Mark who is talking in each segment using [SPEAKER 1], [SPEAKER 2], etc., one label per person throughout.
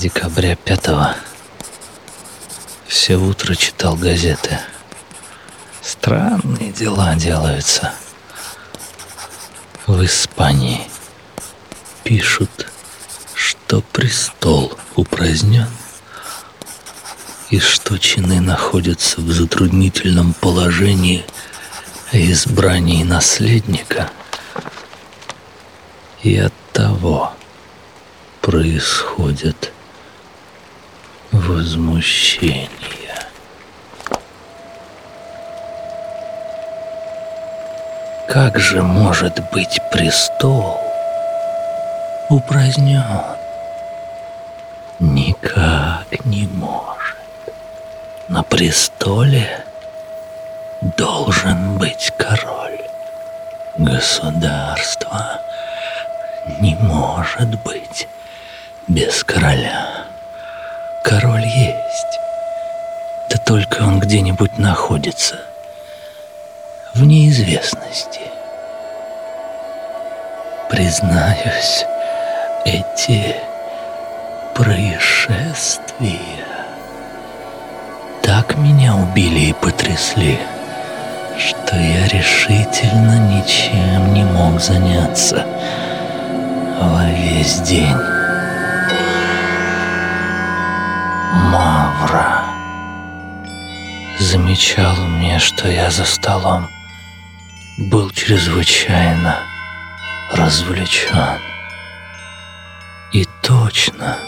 [SPEAKER 1] декабря пятого все утро читал газеты. Странные дела делаются. В Испании пишут, что престол упразднен и что чины находятся в затруднительном положении избрании наследника, и от того происходят возмущения. Как же может быть престол упразднен? Никак не может. На престоле должен быть король. Государство не может быть без короля. Король есть. Да только он где-нибудь находится. В неизвестности. Признаюсь, эти происшествия так меня убили и потрясли, что я решительно ничем не мог заняться во весь день. Замечал мне, что я за столом был чрезвычайно развлечен. И точно,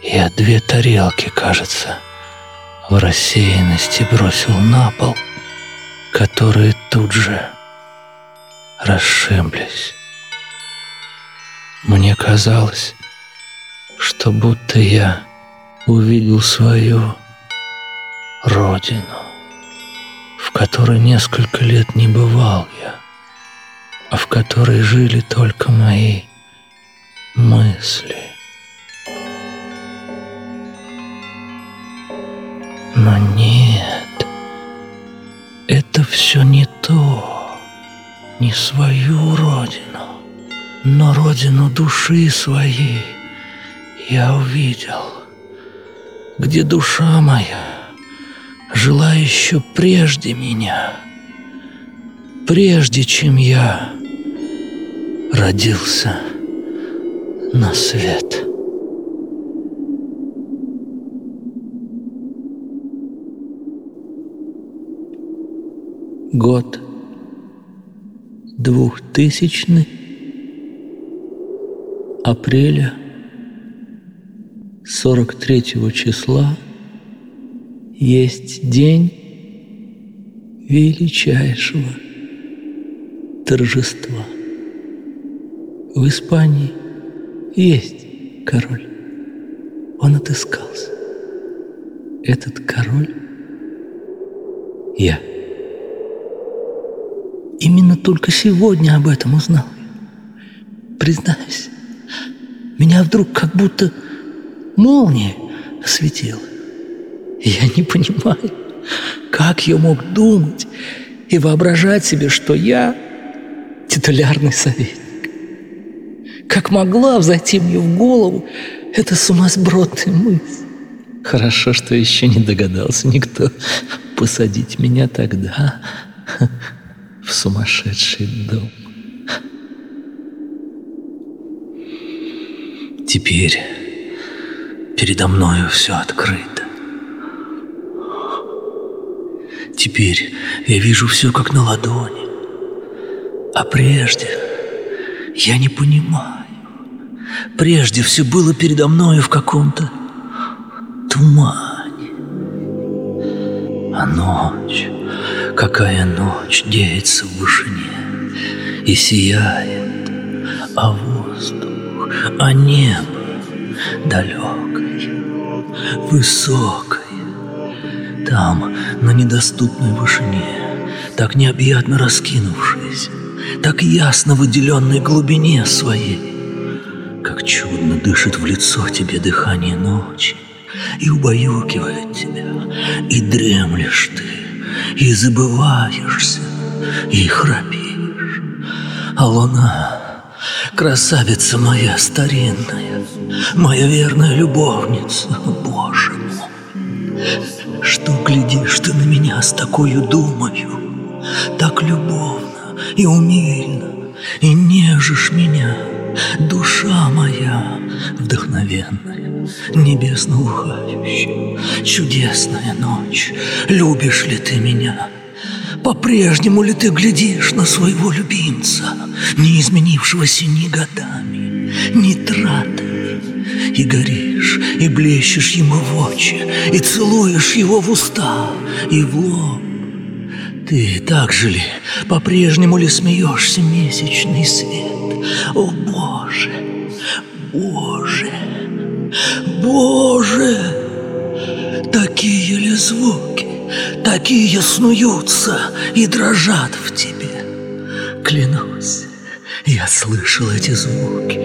[SPEAKER 1] я две тарелки, кажется, в рассеянности бросил на пол, которые тут же расшиблись. Мне казалось, что будто я увидел свою родину, в которой несколько лет не бывал я, а в которой жили только мои мысли. Но нет, это все не то, не свою родину но родину души своей я увидел, где душа моя жила еще прежде меня, прежде чем я родился на свет. Год двухтысячный апреля 43 числа есть день величайшего торжества. В Испании есть король. Он отыскался. Этот король — я. Именно только сегодня об этом узнал. Признаюсь, меня вдруг как будто молния осветила. Я не понимаю, как я мог думать и воображать себе, что я титулярный советник. Как могла взойти мне в голову эта сумасбродная мысль. Хорошо, что еще не догадался никто посадить меня тогда в сумасшедший дом. Теперь передо мною все открыто. Теперь я вижу все как на ладони. А прежде я не понимаю. Прежде все было передо мною в каком-то тумане. А ночь, какая ночь деется в вышине и сияет, а воздух а небо далекое, высокое, там, на недоступной вышине, так необъятно раскинувшееся, так ясно выделенной глубине своей, как чудно дышит в лицо тебе дыхание ночи и убаюкивает тебя, и дремлешь ты, и забываешься, и храпишь, а луна Красавица моя старинная, моя верная любовница, Боже мой. Что глядишь ты на меня с такой думою, Так любовно и умильно, и нежишь меня, Душа моя вдохновенная, небесно ухающая, Чудесная ночь, любишь ли ты меня? По-прежнему ли ты глядишь на своего любимца, Не изменившегося ни годами, ни тратами, И горишь, и блещешь ему в очи, И целуешь его в уста и в лоб? Ты так же ли, по-прежнему ли смеешься месячный свет? О, Боже, Боже, Боже! Такие ли звуки, такие снуются и дрожат в тебе? Клянусь, я слышал эти звуки,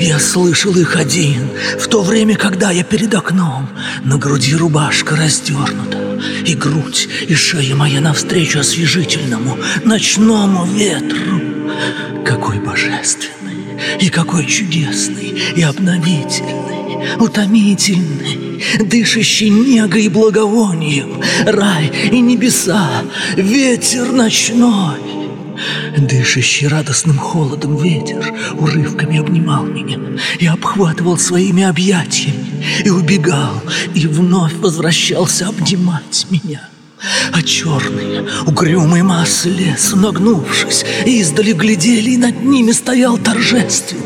[SPEAKER 1] я слышал их один, в то время, когда я перед окном, на груди рубашка раздернута, и грудь, и шея моя навстречу освежительному ночному ветру. Какой божественный, и какой чудесный, и обновительный, утомительный, дышащий негой и благовонием, рай и небеса, ветер ночной. Дышащий радостным холодом ветер урывками обнимал меня и обхватывал своими объятиями, и убегал, и вновь возвращался обнимать меня. А черные, угрюмые массы леса, нагнувшись, издали глядели, и над ними стоял торжественный,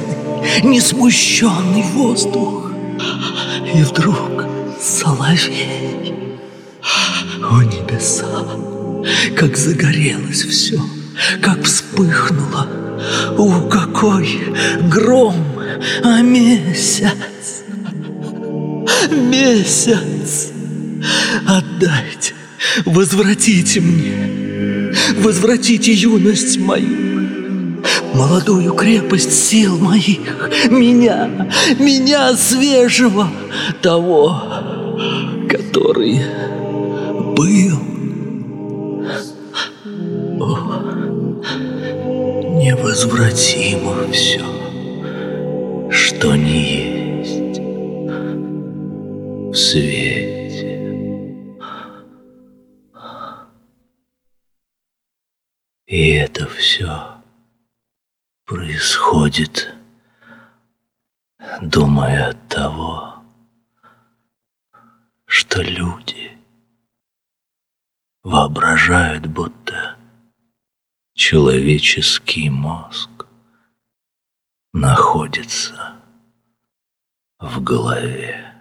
[SPEAKER 1] несмущенный воздух. И вдруг соловей, о небеса, как загорелось все — как вспыхнуло. У, какой гром, а месяц, месяц, отдайте, возвратите мне, возвратите юность мою, молодую крепость сил моих, меня, меня свежего, того, который был. Невозвратимо все, что не есть в свете. И это все происходит, думая от того, что люди воображают, будто человеческий мозг находится в голове.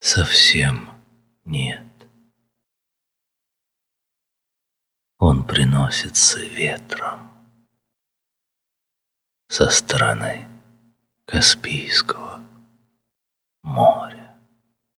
[SPEAKER 1] Совсем нет. Он приносится ветром со стороны Каспийского моря.